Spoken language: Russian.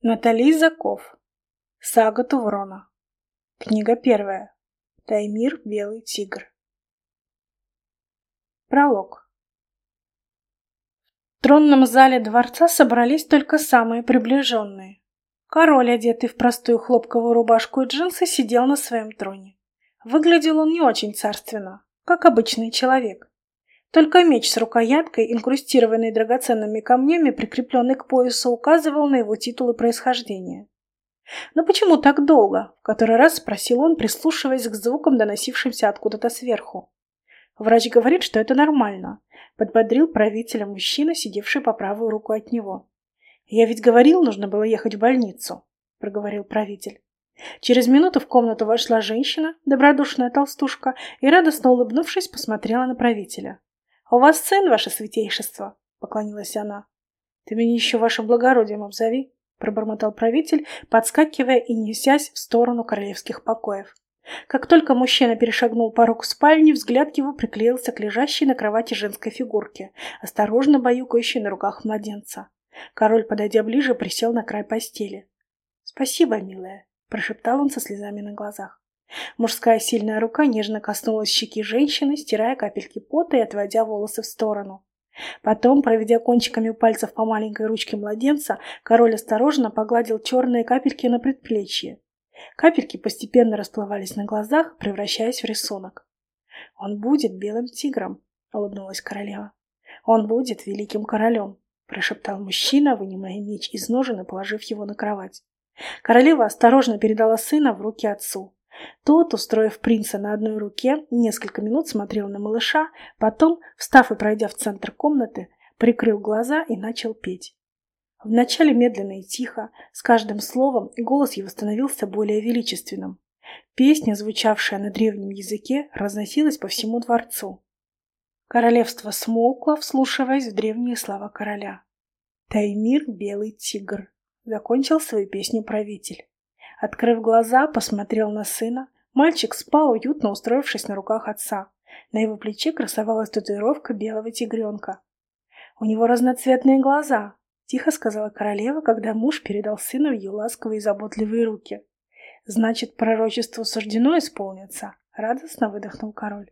Натали Заков. Сага Туврона. Книга первая. Таймир Белый Тигр. Пролог. В тронном зале дворца собрались только самые приближенные. Король, одетый в простую хлопковую рубашку и джинсы, сидел на своем троне. Выглядел он не очень царственно, как обычный человек. Только меч с рукояткой, инкрустированный драгоценными камнями, прикрепленный к поясу, указывал на его титул и происхождение. «Но почему так долго?» — в который раз спросил он, прислушиваясь к звукам, доносившимся откуда-то сверху. «Врач говорит, что это нормально», — подбодрил правителя мужчина, сидевший по правую руку от него. «Я ведь говорил, нужно было ехать в больницу», — проговорил правитель. Через минуту в комнату вошла женщина, добродушная толстушка, и, радостно улыбнувшись, посмотрела на правителя. — У вас сын, ваше святейшество, — поклонилась она. — Ты меня еще вашим благородием обзови, — пробормотал правитель, подскакивая и несясь в сторону королевских покоев. Как только мужчина перешагнул порог спальни, взгляд его приклеился к лежащей на кровати женской фигурке, осторожно баюкающей на руках младенца. Король, подойдя ближе, присел на край постели. — Спасибо, милая, — прошептал он со слезами на глазах. Мужская сильная рука нежно коснулась щеки женщины, стирая капельки пота и отводя волосы в сторону. Потом, проведя кончиками пальцев по маленькой ручке младенца, король осторожно погладил черные капельки на предплечье. Капельки постепенно расплывались на глазах, превращаясь в рисунок. «Он будет белым тигром», — улыбнулась королева. «Он будет великим королем», — прошептал мужчина, вынимая меч из ножен и положив его на кровать. Королева осторожно передала сына в руки отцу. Тот, устроив принца на одной руке, несколько минут смотрел на малыша, потом, встав и пройдя в центр комнаты, прикрыл глаза и начал петь. Вначале медленно и тихо, с каждым словом голос его становился более величественным. Песня, звучавшая на древнем языке, разносилась по всему дворцу. Королевство смолкло, вслушиваясь в древние слова короля. «Таймир — белый тигр», — закончил свою песню правитель. Открыв глаза, посмотрел на сына. Мальчик спал, уютно устроившись на руках отца. На его плече красовалась татуировка белого тигренка. «У него разноцветные глаза», — тихо сказала королева, когда муж передал сына в ее ласковые и заботливые руки. «Значит, пророчеству суждено исполниться?» — радостно выдохнул король.